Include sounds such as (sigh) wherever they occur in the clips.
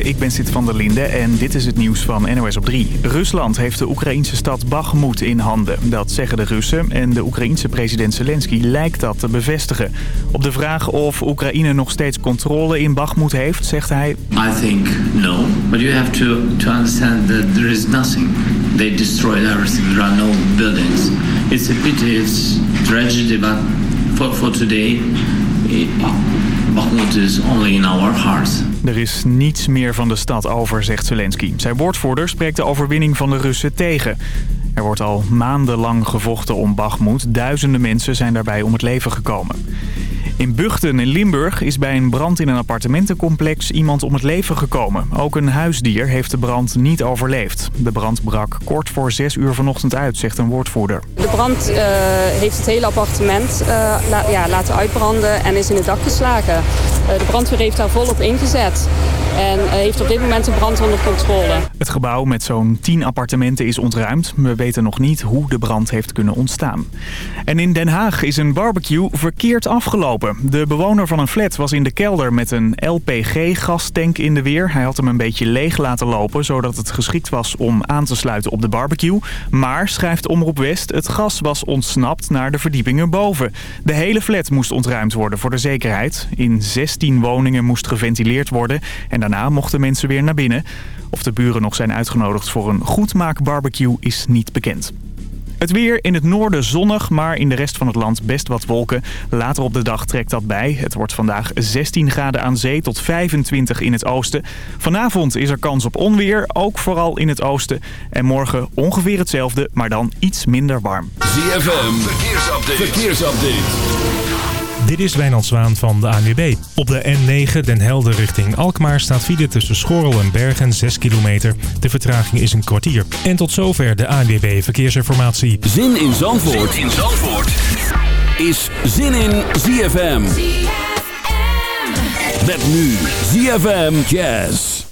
Goedemorgen, ik ben Sid van der Linde en dit is het nieuws van NOS op 3. Rusland heeft de Oekraïnse stad Bakhmut in handen. Dat zeggen de Russen en de Oekraïense president Zelensky lijkt dat te bevestigen. Op de vraag of Oekraïne nog steeds controle in Bakhmut heeft, zegt hij... I think no, but you have to, to understand that there is nothing. They destroyed everything, there are no buildings. It's a pity, it's tragedy, but for, for today... Only in our hearts. Er is niets meer van de stad over, zegt Zelensky. Zijn woordvoerder spreekt de overwinning van de Russen tegen. Er wordt al maandenlang gevochten om Bakhmut. Duizenden mensen zijn daarbij om het leven gekomen. In Buchten in Limburg is bij een brand in een appartementencomplex iemand om het leven gekomen. Ook een huisdier heeft de brand niet overleefd. De brand brak kort voor 6 uur vanochtend uit, zegt een woordvoerder. De brand uh, heeft het hele appartement uh, la ja, laten uitbranden en is in het dak geslagen. Uh, de brandweer heeft daar volop ingezet en heeft op dit moment de brand onder controle. Het gebouw met zo'n 10 appartementen is ontruimd. We weten nog niet hoe de brand heeft kunnen ontstaan. En in Den Haag is een barbecue verkeerd afgelopen. De bewoner van een flat was in de kelder met een LPG-gastank in de weer. Hij had hem een beetje leeg laten lopen, zodat het geschikt was om aan te sluiten op de barbecue. Maar, schrijft Omroep West, het gas was ontsnapt naar de verdiepingen boven. De hele flat moest ontruimd worden voor de zekerheid. In 16 woningen moest geventileerd worden en daarna mochten mensen weer naar binnen. Of de buren nog zijn uitgenodigd voor een goedmaak-barbecue is niet bekend. Het weer in het noorden zonnig, maar in de rest van het land best wat wolken. Later op de dag trekt dat bij. Het wordt vandaag 16 graden aan zee tot 25 in het oosten. Vanavond is er kans op onweer, ook vooral in het oosten. En morgen ongeveer hetzelfde, maar dan iets minder warm. ZFM, verkeersupdate. verkeersupdate. Dit is Wijnand Zwaan van de ANWB. Op de N9 Den Helder richting Alkmaar staat file tussen Schorrel en Bergen 6 kilometer. De vertraging is een kwartier. En tot zover de ANWB Verkeersinformatie. Zin in Zandvoort, zin in Zandvoort. is Zin in ZFM. ZFM. Met nu ZFM Jazz.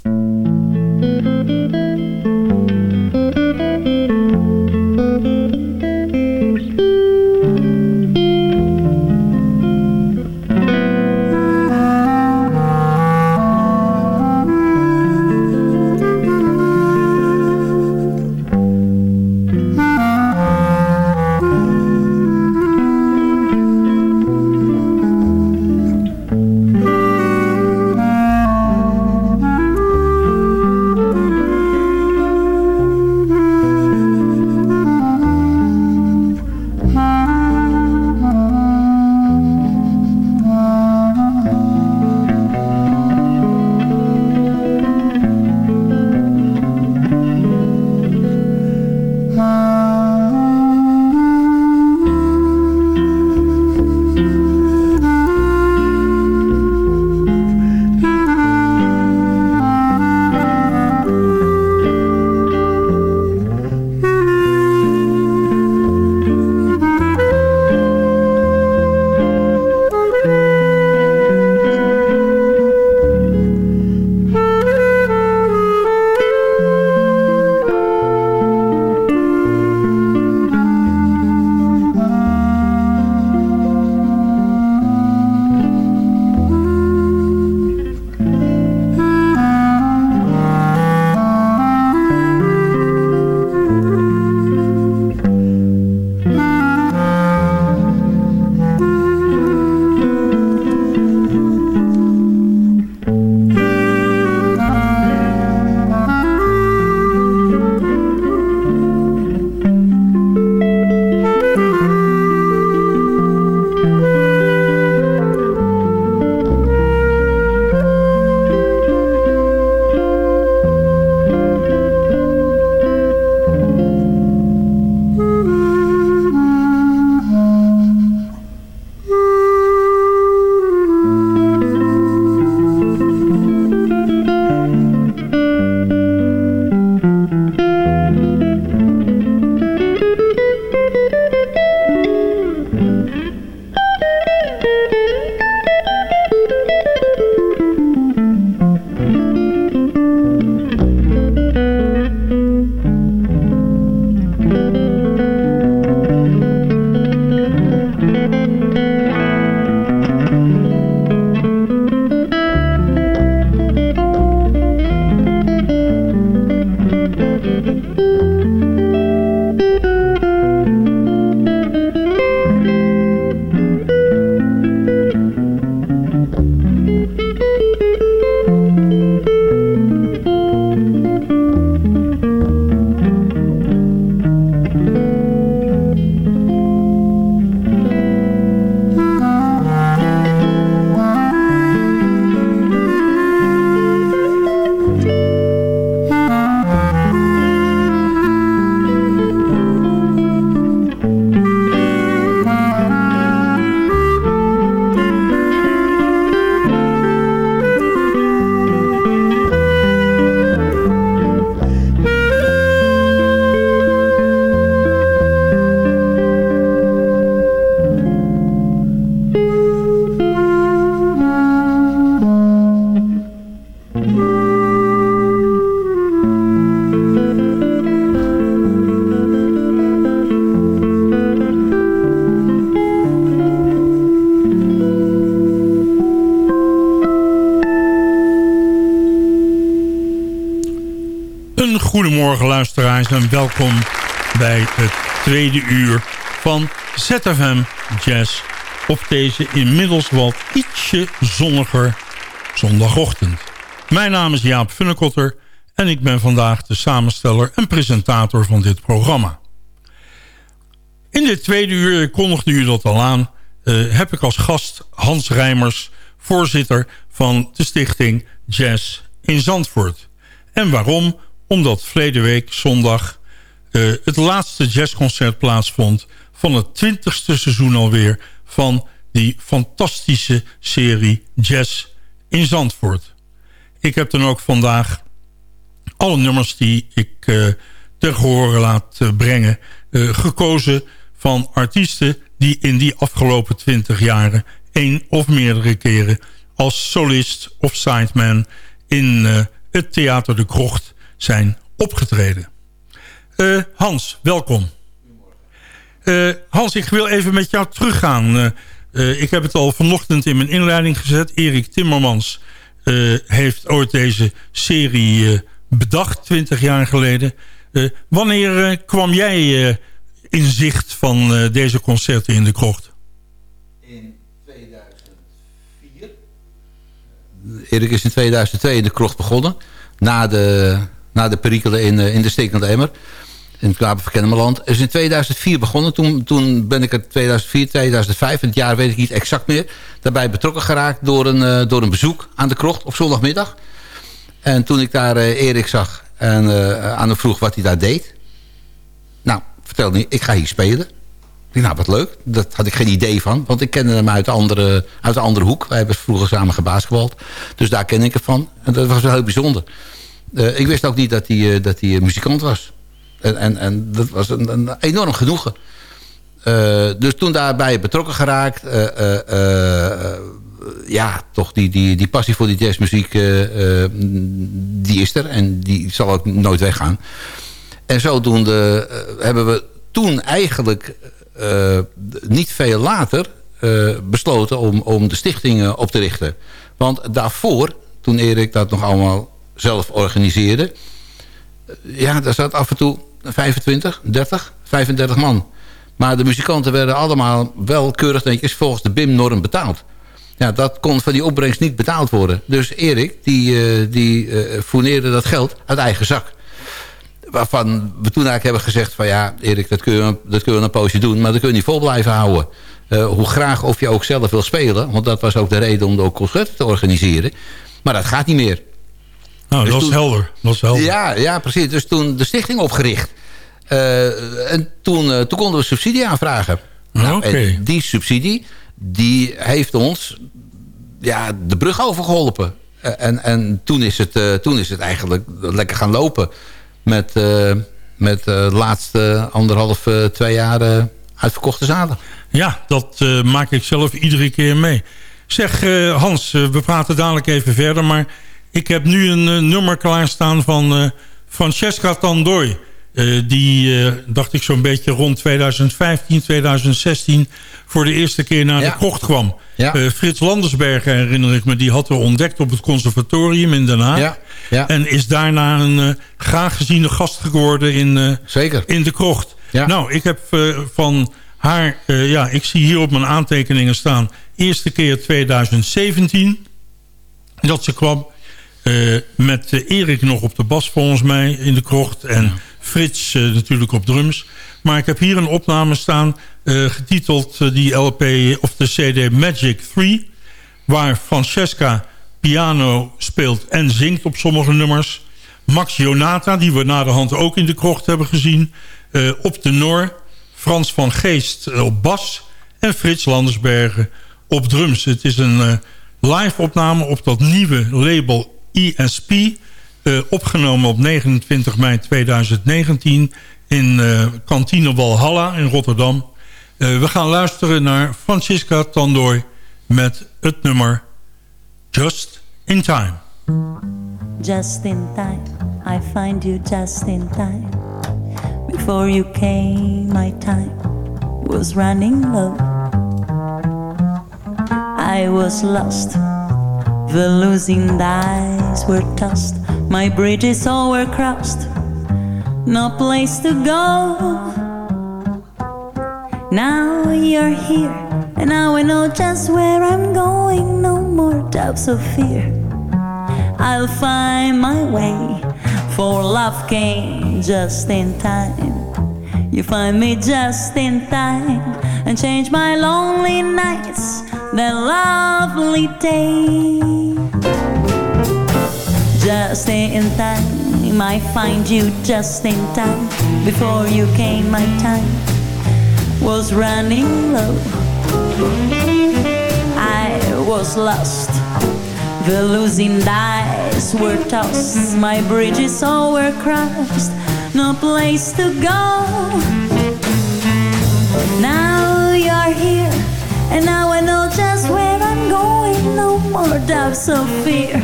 Welkom bij het tweede uur van ZFM Jazz op deze inmiddels wat ietsje zonniger zondagochtend. Mijn naam is Jaap Funnekotter en ik ben vandaag de samensteller en presentator van dit programma. In dit tweede uur, kondigde u dat al aan, uh, heb ik als gast Hans Rijmers, voorzitter van de stichting Jazz in Zandvoort. En waarom? Omdat verleden week zondag uh, het laatste jazzconcert plaatsvond... van het twintigste seizoen alweer van die fantastische serie Jazz in Zandvoort. Ik heb dan ook vandaag alle nummers die ik uh, ter gehoor laat uh, brengen... gekozen van artiesten die in die afgelopen twintig jaren... één of meerdere keren als solist of sideman in het Theater de Krocht zijn opgetreden. Uh, Hans, welkom. Uh, Hans, ik wil even met jou teruggaan. Uh, ik heb het al vanochtend in mijn inleiding gezet. Erik Timmermans heeft ooit deze serie bedacht, 20 jaar geleden. wanneer kwam jij in zicht van deze concerten in de krocht? In 2004. Erik is in 2002 in de krocht begonnen na de, na de perikelen in, in de stekende emmer. In het Klapen van Kennemerland. is in 2004 begonnen. Toen, toen ben ik er 2004, 2005, het jaar weet ik niet exact meer... daarbij betrokken geraakt door een, uh, door een bezoek aan de krocht op zondagmiddag. En toen ik daar uh, Erik zag en uh, aan hem vroeg wat hij daar deed... nou, vertelde hij, ik ga hier spelen. Ik nou, wat leuk. Dat had ik geen idee van. Want ik kende hem uit de andere, uit de andere hoek. Wij hebben vroeger samen gebasketbald. Dus daar ken ik hem van. En dat was wel heel bijzonder. Ik wist ook niet dat hij, dat hij muzikant was. En, en, en dat was een, een enorm genoegen. Uh, dus toen daarbij betrokken geraakt... ja, toch die, die, die passie voor die jazzmuziek... die is er en die zal ook nooit weggaan. En zodoende hebben we toen eigenlijk niet veel later besloten om, om de stichting op te richten. Want daarvoor, toen Erik dat nog allemaal zelf organiseerde... Ja, daar zat af en toe 25, 30, 35 man. Maar de muzikanten werden allemaal wel keurig netjes volgens de BIM-norm betaald. Ja, dat kon van die opbrengst niet betaald worden. Dus Erik, die, die fourneerde dat geld uit eigen zak waarvan we toen eigenlijk hebben gezegd van ja, Erik, dat kun je, dat kun je een poosje doen, maar dat kun je niet vol blijven houden. Uh, hoe graag of je ook zelf wil spelen, want dat was ook de reden om de concerten te organiseren. Maar dat gaat niet meer. Nou, dus dat was helder. Dat was helder. Ja, ja, precies. Dus toen de stichting opgericht. Uh, en toen, uh, toen konden we subsidie aanvragen. Nou, okay. die subsidie, die heeft ons ja, de brug overgeholpen. En, en toen, is het, toen is het eigenlijk lekker gaan lopen met, met de laatste anderhalf, twee jaar uitverkochte zalen. Ja, dat maak ik zelf iedere keer mee. Zeg Hans, we praten dadelijk even verder, maar ik heb nu een nummer klaarstaan van Francesca Tandoi. Uh, die, dacht ik zo'n beetje rond 2015, 2016... voor de eerste keer naar ja. de krocht kwam. Ja. Frits Landersberger, herinner ik me, die had er ontdekt op het conservatorium in Den Haag. Ja. Ja. En is daarna een graag geziene gast geworden in, Zeker. in de krocht. Nou, ik heb van haar... ja, ik zie hier op mijn aantekeningen staan... eerste keer 2017 dat ze kwam... met Erik nog op de bas volgens mij in de krocht... en Frits uh, natuurlijk op drums. Maar ik heb hier een opname staan getiteld die LP of de CD Magic 3. Waar Francesca piano speelt en zingt op sommige nummers. Max Jonata, die we na de hand ook in de krocht hebben gezien, op de Noor. Frans van Geest op bas en Frits Landersbergen op drums. Het is een live opname op dat nieuwe label ESP... Uh, opgenomen op 29 mei 2019 in uh, kantine Walhalla in Rotterdam. Uh, we gaan luisteren naar Francisca Tandooi met het nummer Just in Time. Just in time, I find you just in time. Before you came, my time was running low. I was lost, the losing dice were tossed. My bridges all were crossed. no place to go. Now you're here, and now I know just where I'm going. No more doubts or fear. I'll find my way, for love came just in time. You find me just in time and change my lonely nights, that lovely day. Just in time, I find you just in time. Before you came, my time was running low. I was lost. The losing dice were tossed. My bridges all were crossed. No place to go. Now you're here, and now I know just where I'm going. No more doubts or fear.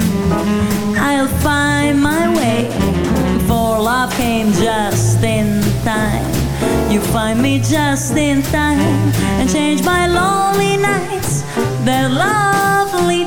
I'll find my way, for love came just in time. You find me just in time and change my lonely nights, that lovely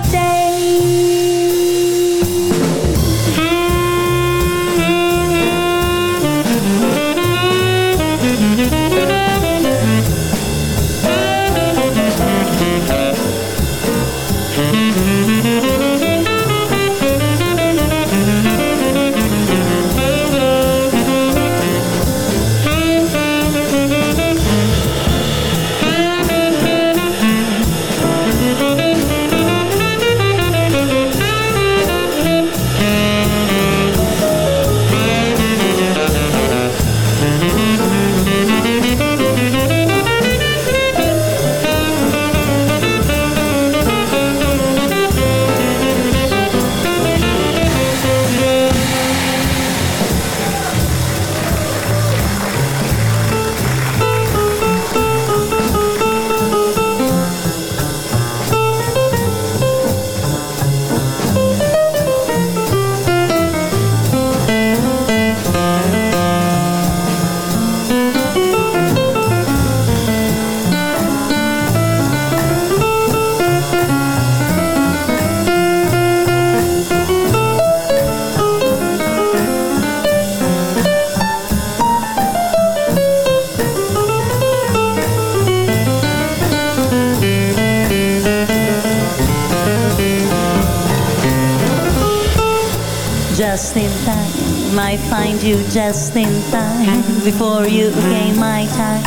just in time. Before you came, my time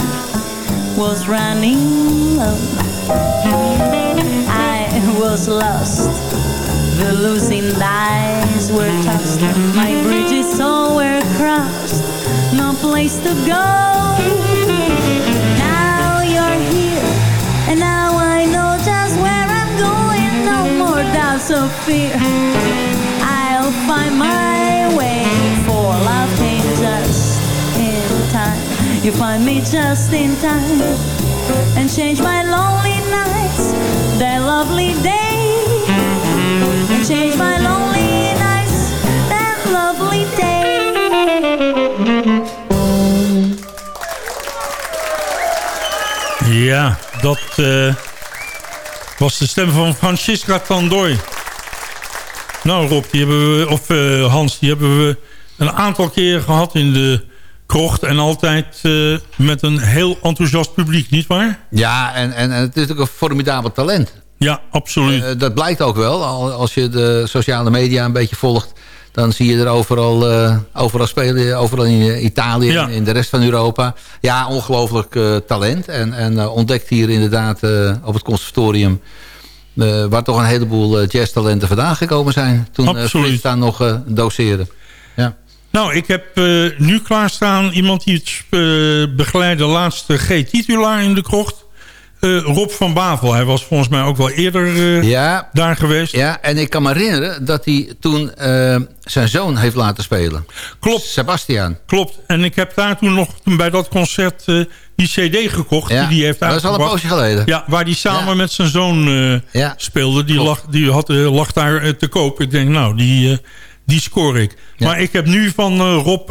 was running low. I was lost. The losing dice were tossed. My bridges all were crossed. No place to go. Now you're here, and now I know just where I'm going. No more doubts or fear. You find me just in time and change my lonely nights, that lovely day. And change my lonely nights, that lovely day. Ja, dat uh, was de stem van Francisca Tandoy. Nou Rob, die hebben we, of uh, Hans, die hebben we een aantal keren gehad in de krocht. En altijd uh, met een heel enthousiast publiek, niet waar? Ja, en, en, en het is ook een formidabel talent. Ja, absoluut. Uh, dat blijkt ook wel. Als je de sociale media een beetje volgt... dan zie je er overal, uh, overal spelen. Overal in Italië en in de rest van Europa. Ja, ongelooflijk talent. En, en ontdekt hier inderdaad op het conservatorium... Waar toch een heleboel jazztalenten vandaan gekomen zijn. Toen uh, Frits daar nog doseerde. Ja. Nou, ik heb nu klaarstaan iemand die het begeleidde laatste G-titulaar in de krocht. Rob van Bavel. Hij was volgens mij ook wel eerder ja, daar geweest. Ja, en ik kan me herinneren dat hij toen zijn zoon heeft laten spelen. Klopt. Sebastian. Klopt. En ik heb daar toen nog bij dat concert die cd gekocht. Ja, die die heeft dat is al een poosje geleden. Ja, waar die samen ja. met zijn zoon uh, ja. speelde. Die, lag, die had, uh, lag daar uh, te koop. Ik denk, nou, die, die scoor ik. Maar ik heb nu van Rob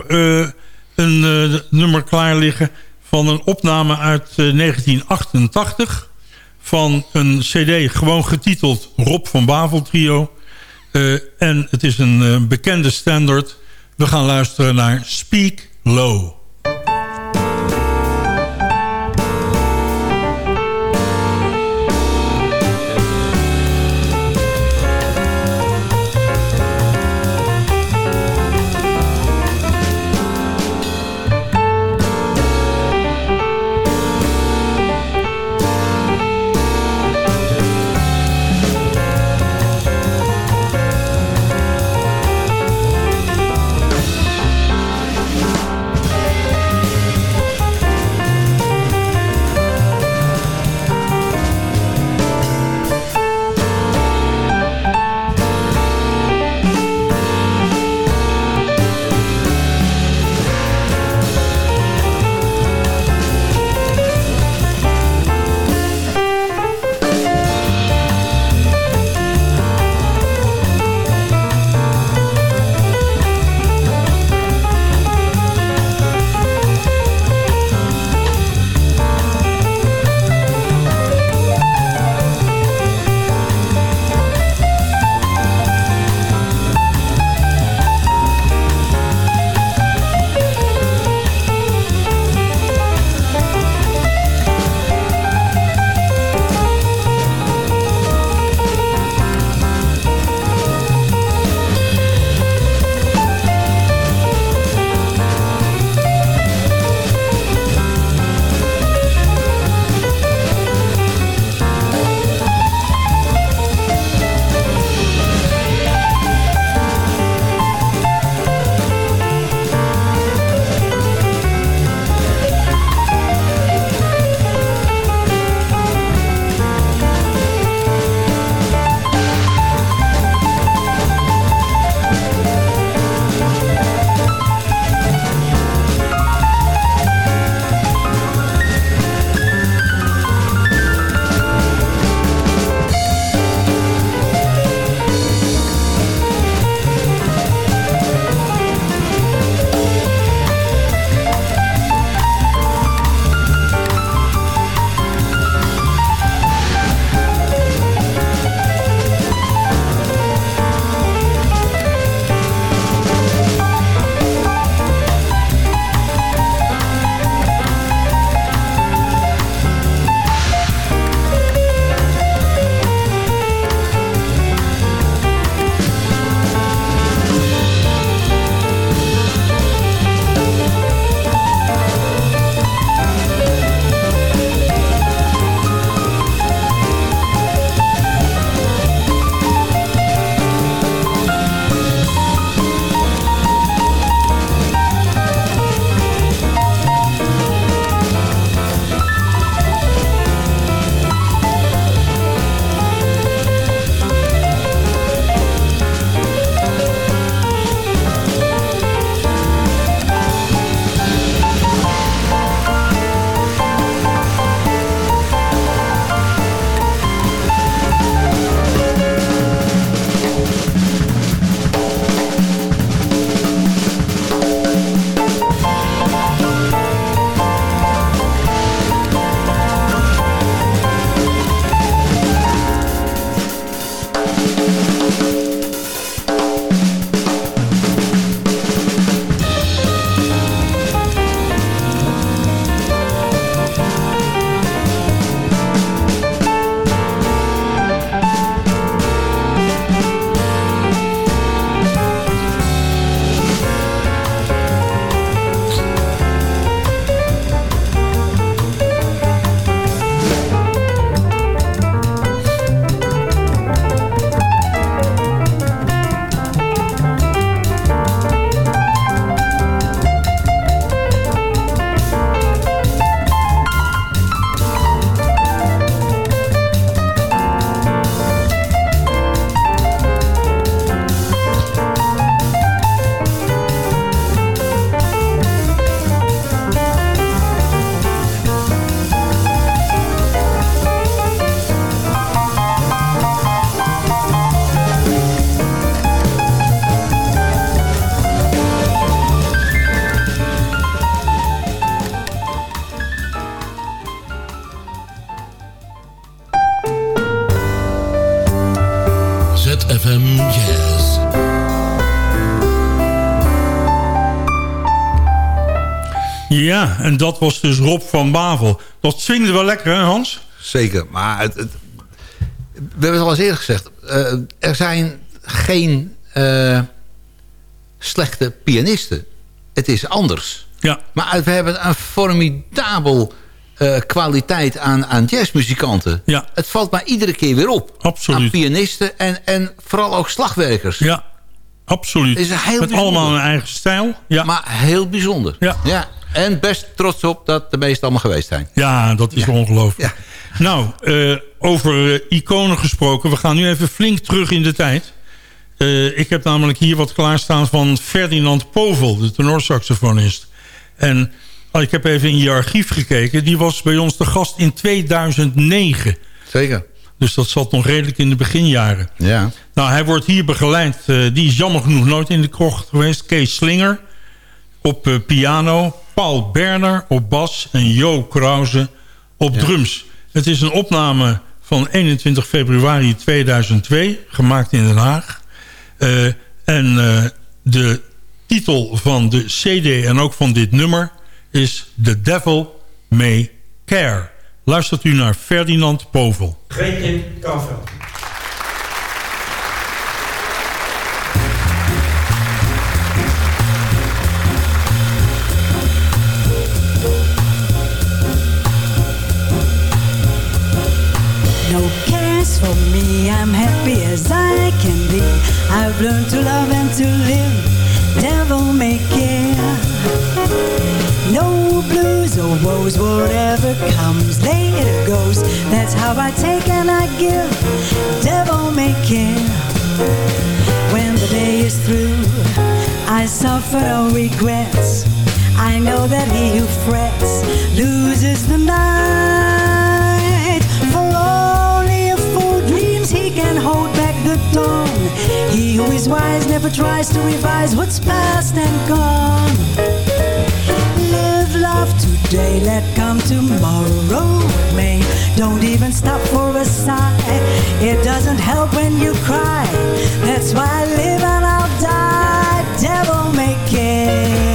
een nummer klaar liggen... van een opname uit 1988... van een cd gewoon getiteld Rob van Bavel Trio. en het is een bekende standard. We gaan luisteren naar Speak Low. Ja, en dat was dus Rob van Bavel. Dat swingde wel lekker, hè Hans? Zeker, maar het, het- we hebben het al eens eerder gezegd. eh, er zijn geen eh, slechte pianisten. Het is anders. Ja, Maar we hebben een formidabel eh, kwaliteit aan, aan jazzmuzikanten. Ja. Het valt maar iedere keer weer op. Absoluut. Aan pianisten en, en vooral ook slagwerkers. ja, absoluut. Is heel Met bijzonder. allemaal een eigen stijl. Ja, Maar heel bijzonder. Ja. En best trots op dat de meesten allemaal geweest zijn. ja dat is ongelooflijk. Nou, eh, over eh, iconen gesproken. We gaan nu even flink terug in de tijd. Eh, ik heb namelijk hier wat klaarstaan van Ferdinand Povel, de tenorsaxofonist. En oh, ik heb even in je archief gekeken. Die was bij ons de gast in 2009. Zeker. Dus dat zat nog redelijk in de beginjaren. Ja. Nou, hij wordt hier begeleid. die is jammer genoeg nooit in de krocht geweest. Kees Slinger op eh, piano. Paul Berner op bas. En Jo Krause op drums. Het is een opname van 21 februari 2002. Gemaakt in Den Haag. Eh, en eh, de titel van de cd en ook van dit nummer is The Devil May Care. Luistert u naar Ferdinand Povel. Gretchen Kouwveld. No for me, I'm happy as I can be. I've learned to love and to live, devil may care. No blues or woes, whatever comes, later goes. That's how I take and I give, devil may care. When the day is through, I suffer no regrets. I know that he who frets loses the night. Can hold back the dawn. He who is wise never tries to revise what's past and gone. Live love today, let come tomorrow me. Don't even stop for a sigh. It doesn't help when you cry. That's why I live and I'll die. Devil may care.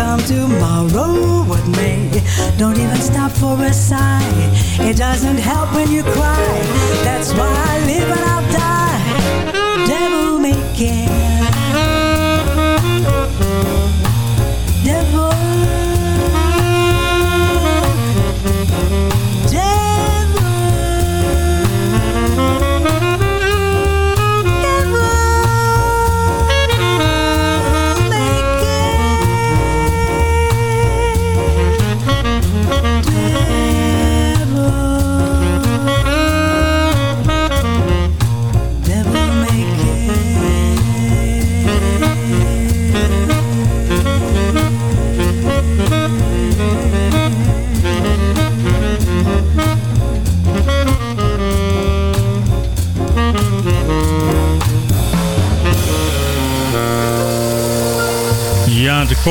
Come tomorrow what may. Don't even stop for a sigh. It doesn't help when you cry.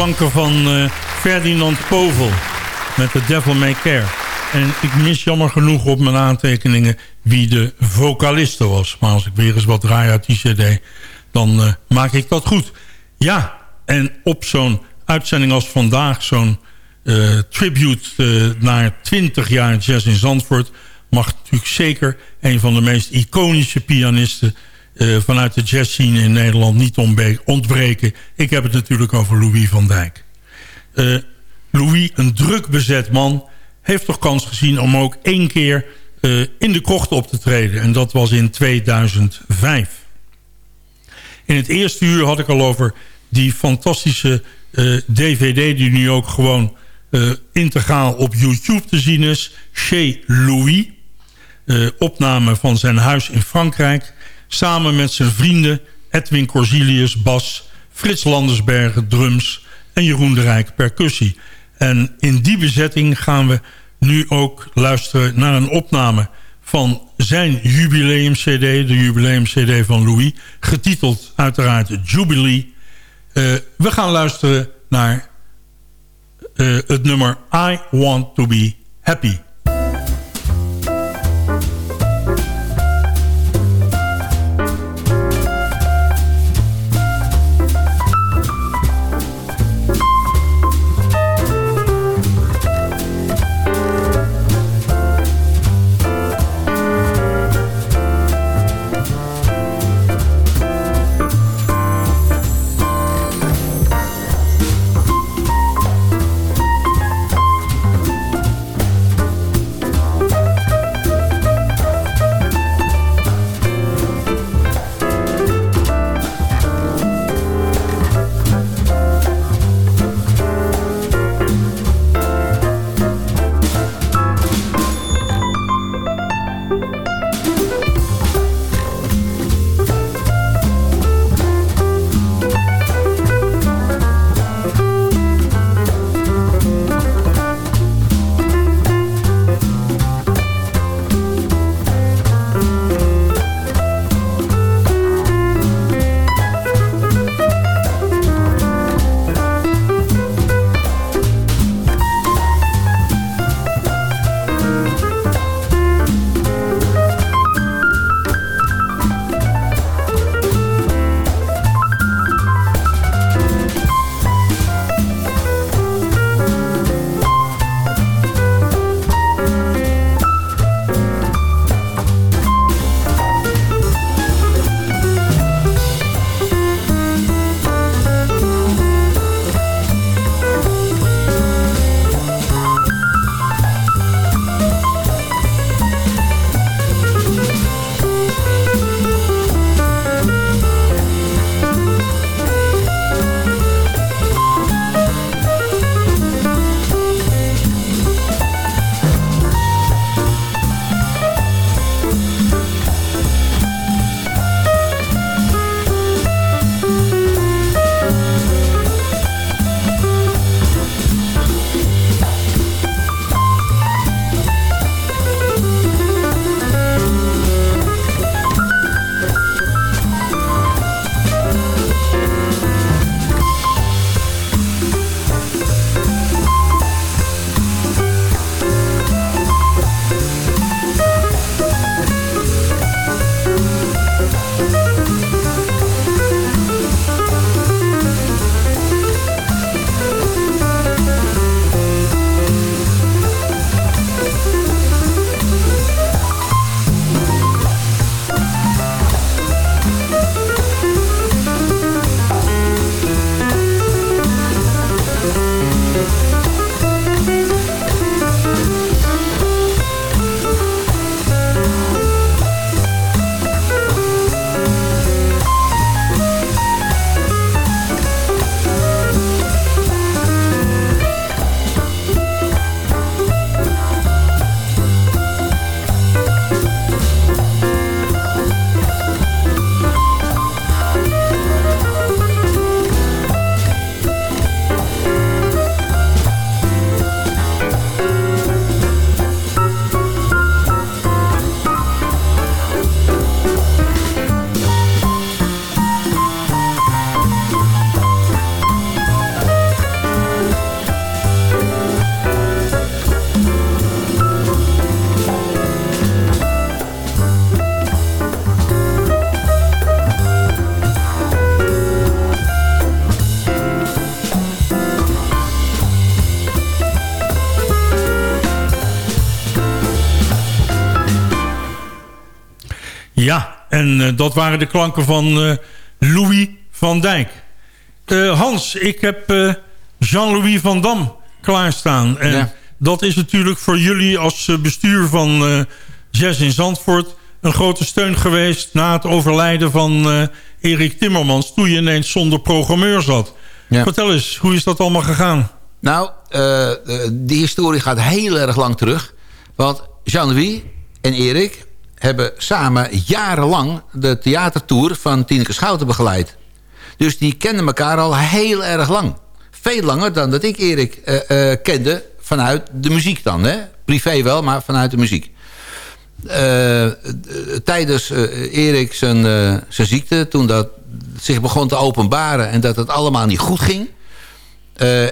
Van eh, Ferdinand Povel met The Devil May Care. En ik mis jammer genoeg op mijn aantekeningen wie de vocaliste was. Maar als ik weer eens wat draai uit die cd, dan eh, maak ik dat goed. Ja, en op zo'n uitzending als vandaag, zo'n eh, tribute naar 20 jaar jazz in Zandvoort... mag natuurlijk zeker een van de meest iconische pianisten vanuit de jazzscene in Nederland niet ontbreken. Ik heb het natuurlijk over Louis van Dijk. Uh, Louis, een druk bezet man, heeft toch kans gezien om ook één keer uh, in de krocht op te treden. En dat was in 2005. In het eerste uur had ik al over die fantastische DVD... die nu ook gewoon integraal op YouTube te zien is. Chez Louis. opname van zijn huis in Frankrijk samen met zijn vrienden Edwin Corsilius, bas... Frits Landersbergen, drums en Jeroen de Rijk, percussie. En in die bezetting gaan we nu ook luisteren naar een opname... van zijn jubileum-cd, de jubileum-cd van Louis... getiteld uiteraard Jubilee. Uh, we gaan luisteren naar uh, het nummer I Want To Be Happy... en eh, dat waren de klanken van eh, Louis van Dijk. Eh, Hans, ik heb Jean-Louis van Dam klaarstaan. En Ja. dat is natuurlijk voor jullie als bestuur van Jazz in Zandvoort... een grote steun geweest na het overlijden van Erik Timmermans... toen je ineens zonder programmeur zat. Ja. Vertel eens, hoe is dat allemaal gegaan? Nou, eh, die historie gaat heel erg lang terug. Want Jean-Louis en Erik hebben samen jarenlang de theatertour van Tineke Schouten begeleid. Dus die kenden elkaar al heel erg lang. Veel langer dan dat ik Erik eh, eh, kende vanuit de muziek dan. Hè? Privé wel, maar vanuit de muziek. Eh, tijdens Erik zijn, zijn ziekte, toen dat zich begon te openbaren... en dat het allemaal niet goed ging...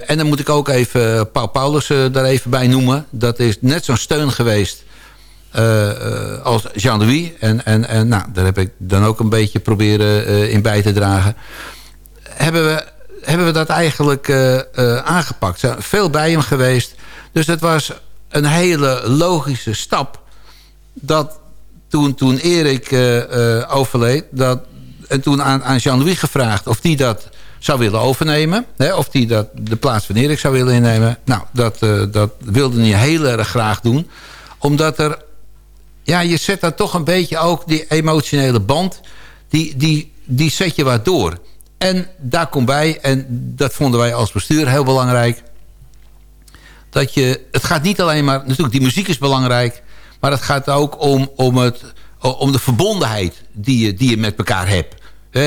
En dan moet ik ook even Paul Paulus daar even bij noemen. Dat is net zo'n steun geweest als Jean-Louis. En, en, en nou, daar heb ik dan ook een beetje proberen eh, in bij te dragen. Hebben we, hebben we dat eigenlijk eh, eh, aangepakt. Zijn veel bij hem geweest. Dus het was een hele logische stap. Dat toen, toen Erik eh, eh, overleed... Dat, en toen aan, aan Jean-Louis gevraagd of die dat zou willen overnemen. Hè, of die dat de plaats van Erik zou willen innemen. Nou, dat, eh, dat wilde hij heel erg graag doen. Omdat er... Ja, je zet dan toch een beetje ook die emotionele band... die, die, die zet je wat door. En daar komt bij, en dat vonden wij als bestuur heel belangrijk... dat je... Het gaat niet alleen maar... Natuurlijk, die muziek is belangrijk... maar het gaat ook om, om, het, om de verbondenheid die je, die je met elkaar hebt.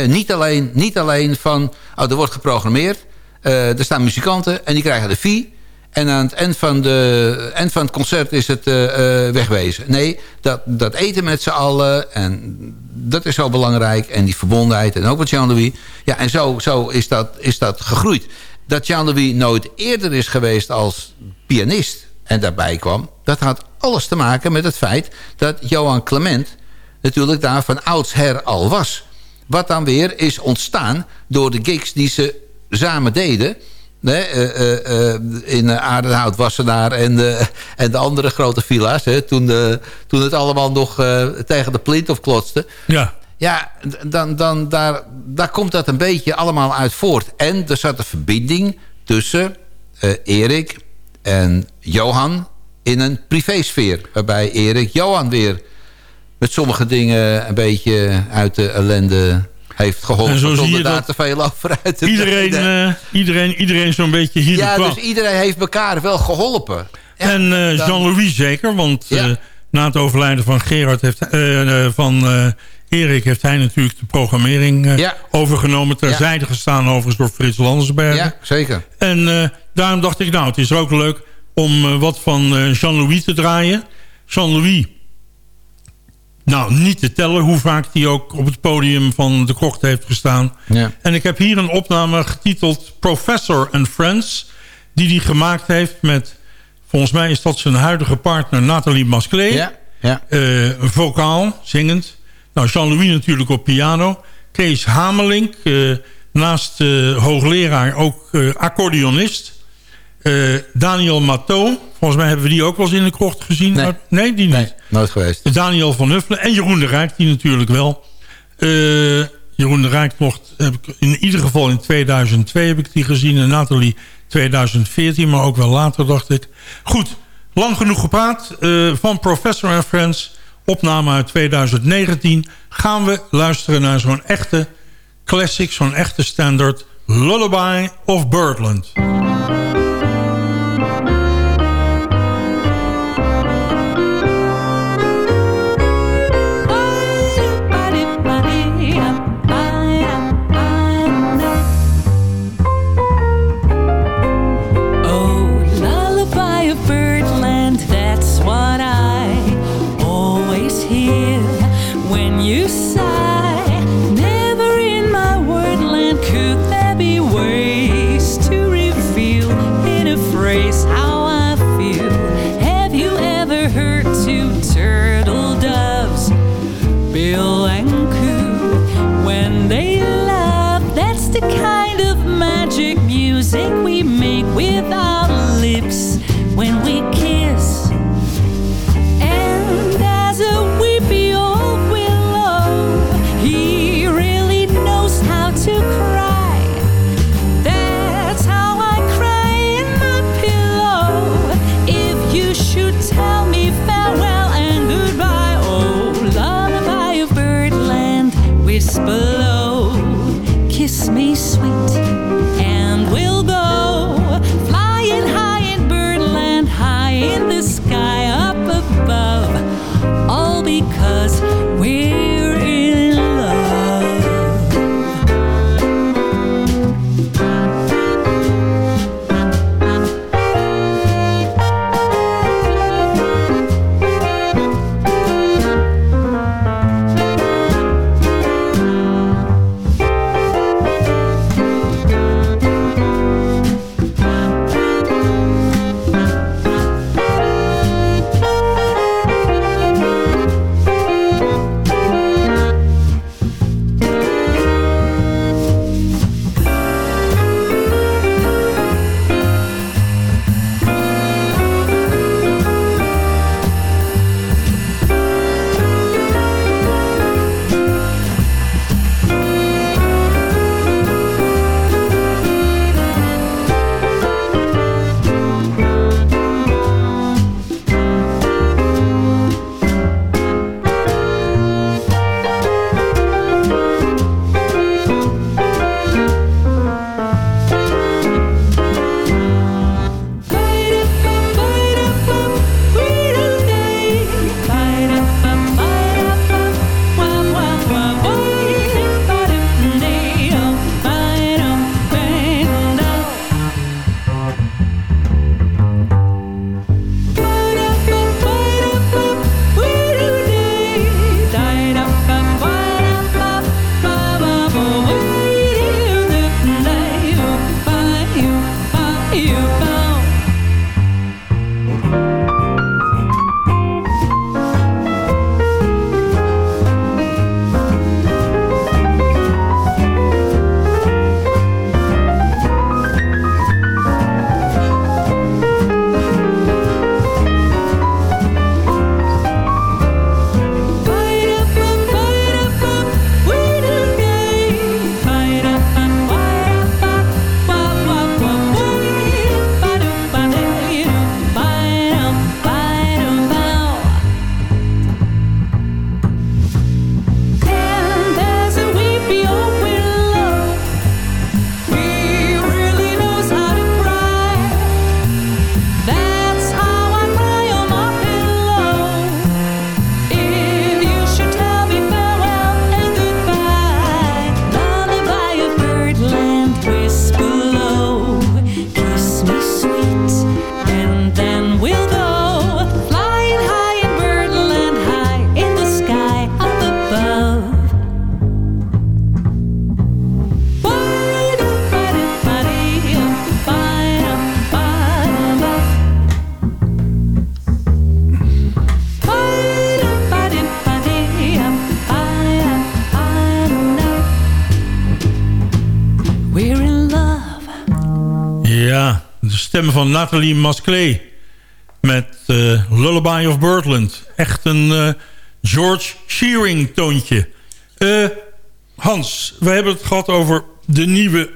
Niet, alleen, niet alleen van... Oh, er wordt geprogrammeerd... eh, er staan muzikanten en die krijgen de fee... En aan het eind van, de, eind van het concert is het eh, eh, wegwezen. Nee, dat, dat eten met z'n allen. En dat is zo belangrijk. En die verbondenheid. En ook met Jean-Louis. Ja, en zo, zo is, dat, is dat gegroeid. Dat Jean-Louis nooit eerder is geweest als pianist. En daarbij kwam. Dat had alles te maken met het feit dat Johan Clement natuurlijk daar van oudsher al was. Wat dan weer is ontstaan door de gigs die ze samen deden. Nee, eh, eh, eh, in Aardenhout, Wassenaar en, uh, en de andere grote villa's. Hè, toen, toen het allemaal nog tegen de plint of klotste. Ja. Ja, dan, dan, daar, daar komt dat een beetje allemaal uit voort. En er zat een verbinding tussen Erik en Johan in een privésfeer. Waarbij Erik Johan weer met sommige dingen een beetje uit de ellende heeft geholpen. En zo zie zonder je daar dat te veel over uit te Iedereen, uh, iedereen, iedereen zo'n beetje hier Ja, dus iedereen heeft elkaar wel geholpen. Ja, en uh, dan- Jean-Louis zeker, want Ja. uh, na het overlijden van Gerard heeft, van Erik heeft hij natuurlijk de programmering Ja. overgenomen. Terzijde gestaan overigens door Frits Landersbergen. Ja, zeker. En daarom dacht ik, nou, het is ook leuk om wat van Jean-Louis te draaien. Jean-Louis, nou, niet te tellen hoe vaak hij ook op het podium van de krocht heeft gestaan. Ja. En ik heb hier een opname getiteld Professor and Friends... die hij gemaakt heeft met, volgens mij is dat zijn huidige partner Nathalie Masclé. Ja, ja. Eh, vocaal, zingend. Nou, Jean-Louis natuurlijk op piano. Kees Hamelink, eh, naast eh, hoogleraar ook accordeonist. Eh, Daniel Matteau, volgens mij hebben we die ook wel eens in de krocht gezien. Nee. Uh, nee die niet. Nee, nooit geweest. Daniel van Huffelen en Jeroen de Rijk, die natuurlijk wel. Eh, Jeroen de Rijk mocht, heb ik in ieder geval in 2002 heb ik die gezien. En Nathalie 2014, maar ook wel later dacht ik. Goed, lang genoeg gepraat. Eh, van Professor and Friends, opname uit 2019... gaan we luisteren naar zo'n echte classic, zo'n echte standard... Lullaby of Birdland. Of magic music we make with Ja, de stem van Nathalie Masclay. Met eh, Lullaby of Birdland. Echt een eh, George Shearing toontje. Eh, Hans, we hebben het gehad over de nieuwe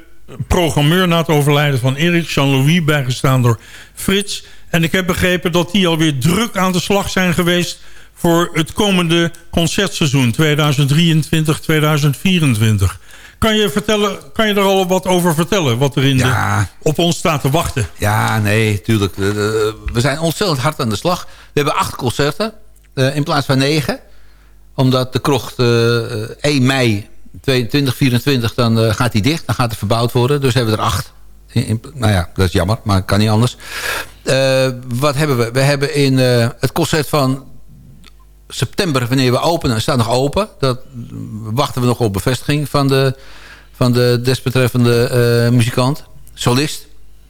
programmeur... na het overlijden van Erik Jean-Louis, bijgestaan door Frits. En ik heb begrepen dat die alweer druk aan de slag zijn geweest... voor het komende concertseizoen 2023-2024. Kan je, vertellen, kan je er al wat over vertellen? Wat er in Ja. de, op ons staat te wachten? Ja, nee, tuurlijk. Eh, We zijn ontzettend hard aan de slag. We hebben acht concerten eh, in plaats van negen. Omdat de krocht eh, eh, 1 mei 2024, dan gaat die dicht. Dan gaat het verbouwd worden. Dus hebben we er acht. In, in- nou ja, dat is jammer, maar kan niet anders. Wat hebben we? We hebben in het concert van september, wanneer we openen, staat nog open. Dat wachten we nog op bevestiging van de, van de desbetreffende eh, muzikant, solist.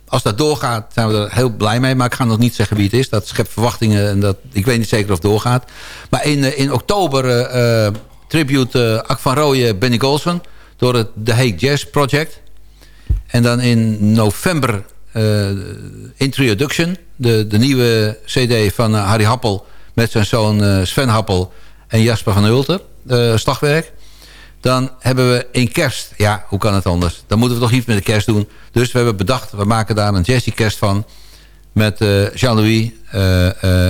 Als dat doorgaat, zijn we er heel blij mee. Maar ik ga nog niet zeggen wie het is. Dat schept verwachtingen. En dat, ik weet niet zeker of het doorgaat. Maar in, eh, in oktober eh, tribute uh, Ak van Rooyen, Benny Golson. Door het The Hague Jazz Project. En dan in november eh, Introduction. De, de nieuwe cd van Harry Happel. Met zijn zoon eh, Sven Happel en Jasper van Hulten. eh, slagwerk. Dan hebben we in kerst... Ja, hoe kan het anders? Dan moeten we toch iets met de kerst doen. Dus we hebben bedacht, we maken daar een jazzy kerst van. Met eh, Jean-Louis,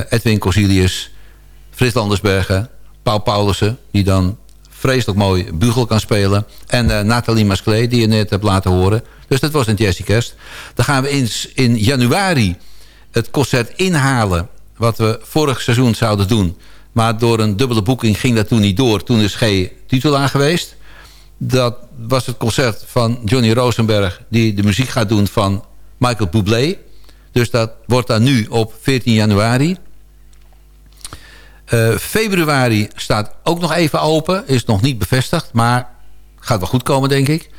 Edwin Corsilius, Frits Landersbergen... Paul Paulussen, die dan vreselijk mooi bugel kan spelen. En Nathalie Masclé, die je net hebt laten horen. Dus dat was een Jazzy Kerst. Dan gaan we in, in januari het concert inhalen... wat we vorig seizoen zouden doen. Maar door een dubbele boeking ging dat toen niet door. Toen is geen titulaar geweest. Dat was het concert van Johnny Rosenberg... die de muziek gaat doen van Michael Bublé. Dus dat wordt dan nu op 14 januari. Uh, februari staat ook nog even open. Is nog niet bevestigd, maar gaat wel goed komen, denk ik.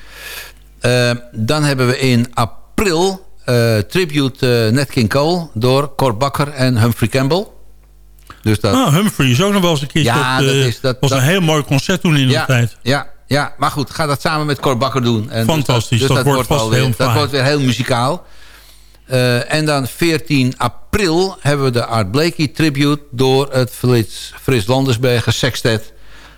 Uh, dan hebben we in april uh, tribute Nat King Cole... door Cor Bakker en Humphrey Campbell. Dus dat... Ah, Humphrey is ook nog wel eens een keer... Ja, dat, is, dat was een heel mooi concert toen in de tijd. Ja, ja, maar goed, ga dat samen met Cor Bakker doen. En Fantastisch, dus dat, dus dat, wordt, wordt heel Dat wordt weer heel muzikaal. Uh, en dan 14 april hebben we de Art Blakey tribute... door het Frits, Frits Landersbergen Sextet.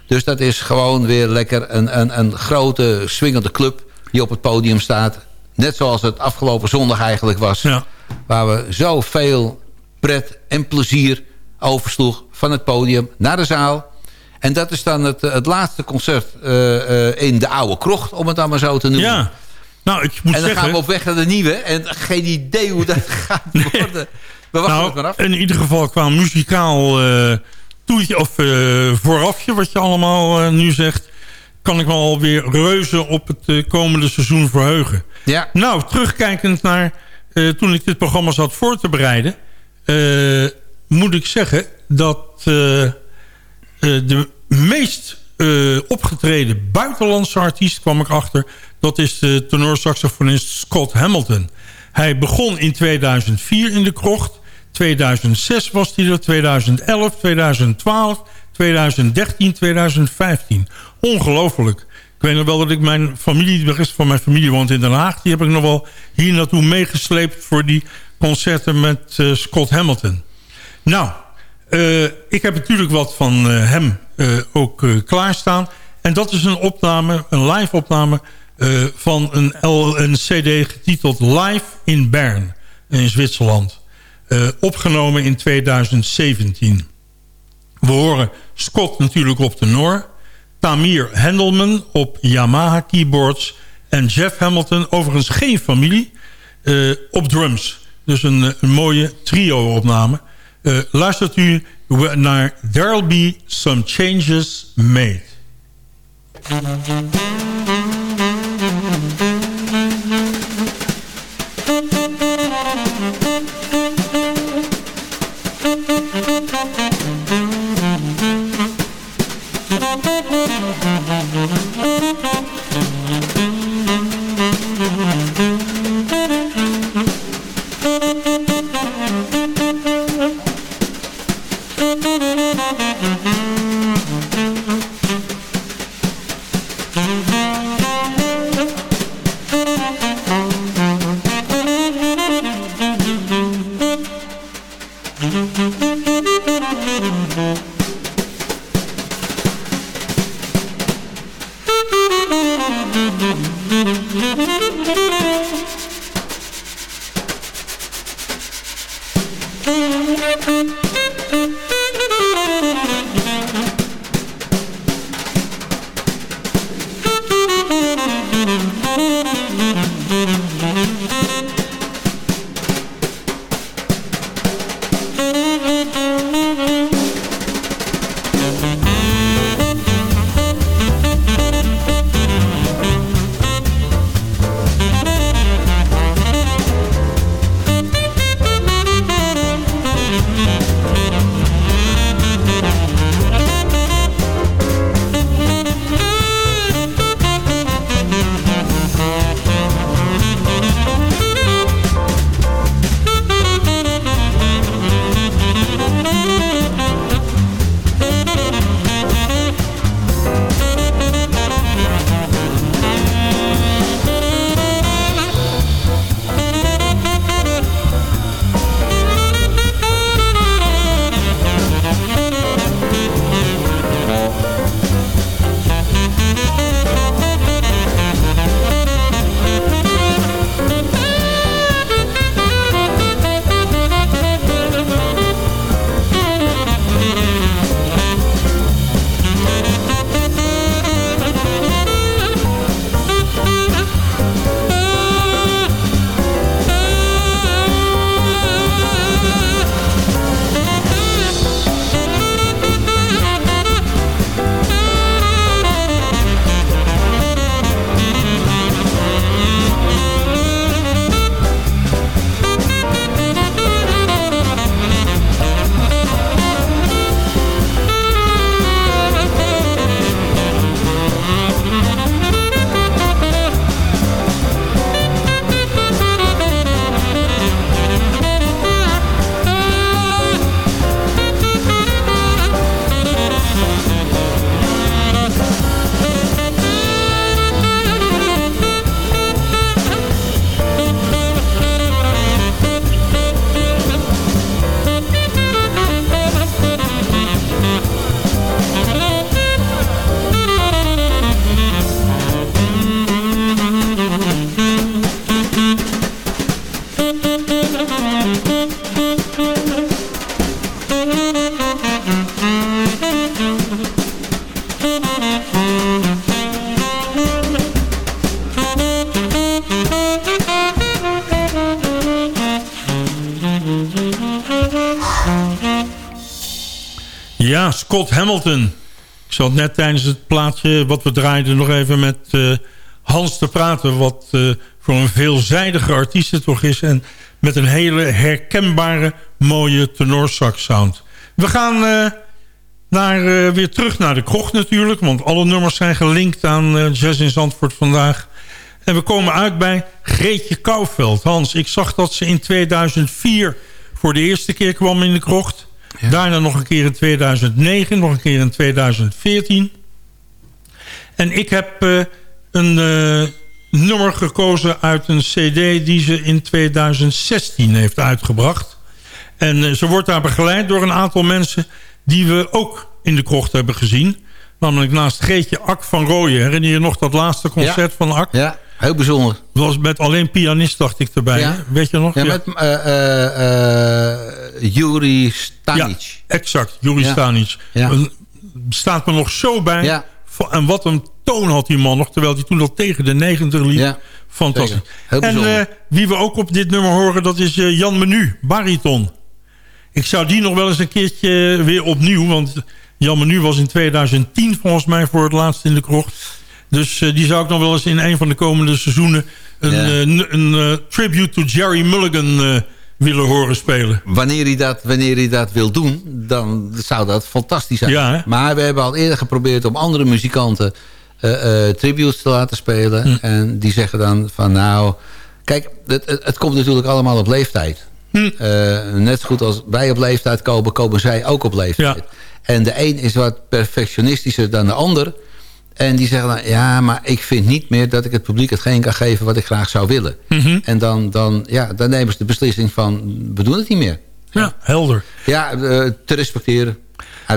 Dus dat is gewoon weer lekker een, een, een grote swingende club... die op het podium staat. Net zoals het afgelopen zondag eigenlijk was. Ja. Waar we zoveel pret en plezier oversloeg... van het podium naar de zaal... En dat is dan het, het laatste concert uh, uh, in de oude krocht, om het dan maar zo te noemen. Ja. Nou, ik moet en dan gaan we op weg naar de nieuwe. En geen idee hoe dat (laughs) gaat worden. We wachten nou, het maar af. In ieder geval qua muzikaal uh, toetje, of voorafje, wat je allemaal nu zegt... kan ik me alweer reuze op het komende seizoen verheugen. Ja. Nou, terugkijkend naar toen ik dit programma zat voor te bereiden... moet ik zeggen dat de meest opgetreden buitenlandse artiest... kwam ik achter dat is de tenorsaxofonist Scott Hamilton. Hij begon in 2004 in de krocht. 2006 was hij er, 2011, 2012, 2013, 2015. Ongelooflijk. Ik weet nog wel dat ik mijn familie, de rest van mijn familie woont in Den Haag. Die heb ik nog wel hier naartoe meegesleept voor die concerten met uh, Scott Hamilton. Nou, uh, ik heb natuurlijk wat van uh, hem ook klaarstaan. En dat is een opname, een live opname van een, een cd getiteld Live in Bern in Zwitserland. Opgenomen in 2017. We horen Scott natuurlijk op de Noor. Tamir Hendelman op Yamaha keyboards. En Jeff Hamilton, overigens geen familie, uh, op drums. Dus een, een mooie trio-opname. Uh, luistert u naar There'll Be Some Changes Made. Scott Hamilton. Ik zat net tijdens het plaatje wat we draaiden nog even met eh, Hans te praten... wat eh, voor een veelzijdige artiest het toch is... en met een hele herkenbare, mooie tenorsax sound. We gaan eh, naar, weer terug naar de krocht natuurlijk... want alle nummers zijn gelinkt aan Jazz in Zandvoort vandaag... En we komen uit bij Greetje Kouwveld. Hans, ik zag dat ze in 2004 voor de eerste keer kwam in de krocht. Daarna nog een keer in 2009, nog een keer in 2014. En ik heb uh, een uh, nummer gekozen uit een cd die ze in 2016 heeft uitgebracht. En uh, ze wordt daar begeleid door een aantal mensen die we ook in de krocht hebben gezien. Namelijk naast Geetje Ak van Rooyen. Herinner je nog dat laatste concert van Ak? Ja, heel bijzonder. Dat was met alleen pianist, dacht ik, erbij. Ja. Weet je nog? Ja, met uh, Juri Stanic. Ja, exact, Juri. Stanic. Staat me nog zo bij. En wat een toon had die man nog, terwijl hij toen al tegen de 90 liep. Fantastisch. Heel en bijzonder. wie we ook op dit nummer horen, dat is Jan Menu, bariton. Ik zou die nog wel eens een keertje weer opnieuw... want Jan Menu was in 2010 volgens mij voor het laatst in de krocht. Dus eh, die zou ik nog wel eens in een van de komende seizoenen... een, Ja. eh, een eh, tribute to Jerry Mulligan willen horen spelen. Wanneer hij, dat, wanneer hij dat wil doen, dan zou dat fantastisch zijn. Ja, maar we hebben al eerder geprobeerd om andere muzikanten tributes te laten spelen. Hm. En die zeggen dan van nou... Kijk, het, het, het komt natuurlijk allemaal op leeftijd. Hm. Net zo goed als wij op leeftijd komen, komen zij ook op leeftijd. Ja. En de een is wat perfectionistischer dan de ander. En die zeggen dan, ja, maar ik vind niet meer dat ik het publiek hetgeen kan geven wat ik graag zou willen. Mhm. En dan, dan, ja, dan nemen ze de beslissing van, we doen het niet meer. Ja, helder. Ja, eh, te respecteren.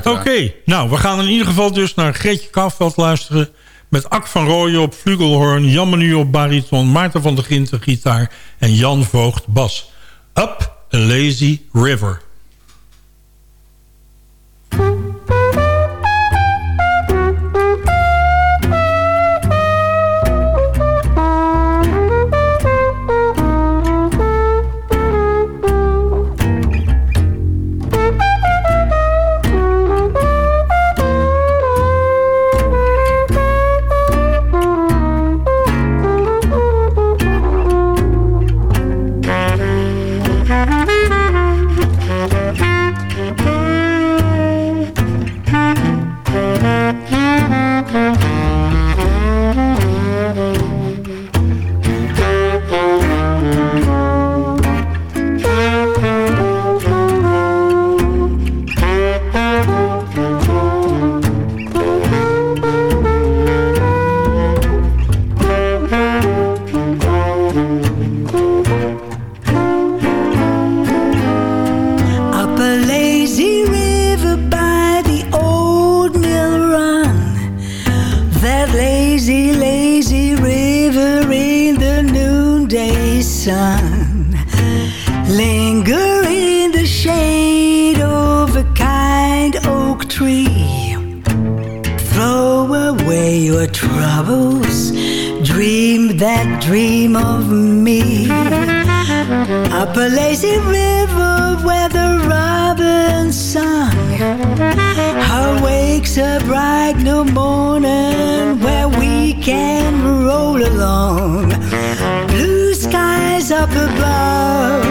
Oké, nou, we gaan in ieder geval dus naar Greetje Kouwveld luisteren... met Ak van Rooyen op flugelhorn, Jan Menu op bariton... Maarten van der Ginten gitaar en Jan Voogd bas. Up a Lazy River. Bright new morning where we can roll along. Blue skies up above.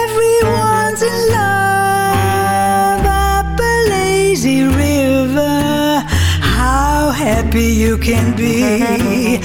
Everyone's in love. Up a lazy river. How happy you can be.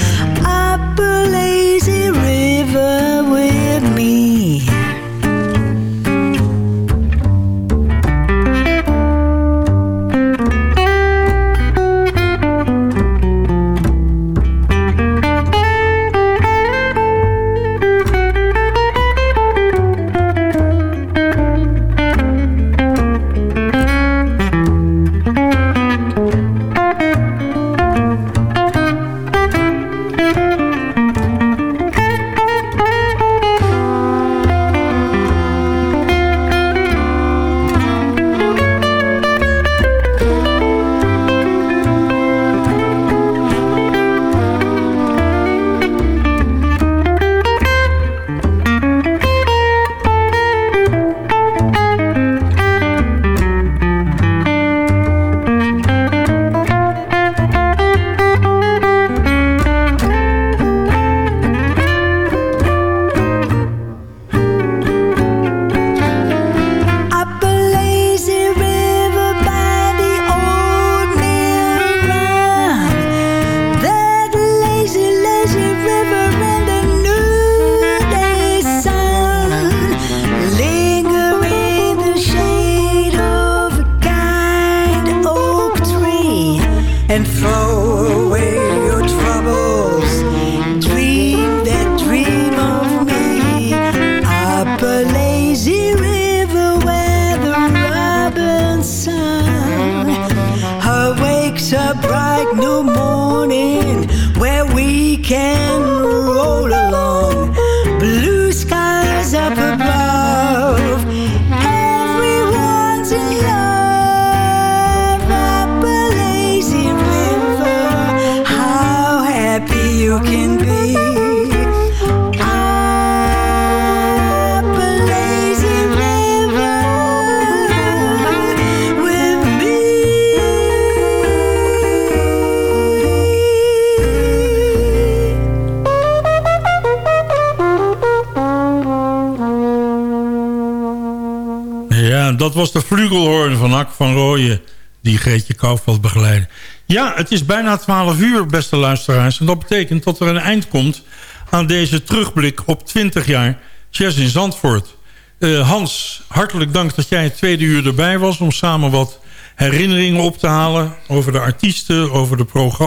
Het is bijna 12 uur, beste luisteraars. En dat betekent dat er een eind komt aan deze terugblik op 20 jaar Jazz in Zandvoort. Eh, Hans, hartelijk dank dat jij het tweede uur erbij was... om samen wat herinneringen op te halen over de artiesten, over de,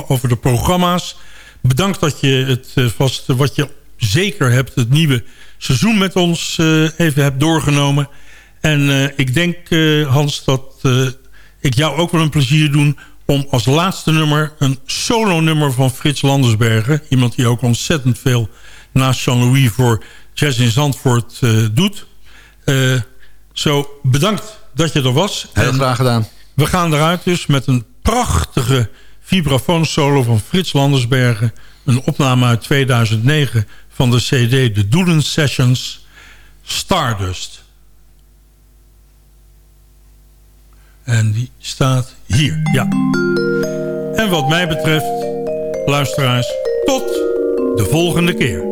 over de programma's. Bedankt dat je het eh, vast, wat je zeker hebt, het nieuwe seizoen met ons eh, even hebt doorgenomen. En ik denk, Hans, dat ik jou ook wel een plezier doen... om als laatste nummer een solo-nummer van Frits Landersbergen... iemand die ook ontzettend veel naast Jean-Louis voor Jazz in Zandvoort eh, doet. Eh, zo, bedankt dat je er was. Heel En graag gedaan. We gaan eruit dus met een prachtige vibrafoonsolo van Frits Landersbergen. Een opname uit 2009 van de cd The Doelen Sessions Stardust. En die staat hier, ja. En wat mij betreft, luisteraars, tot de volgende keer.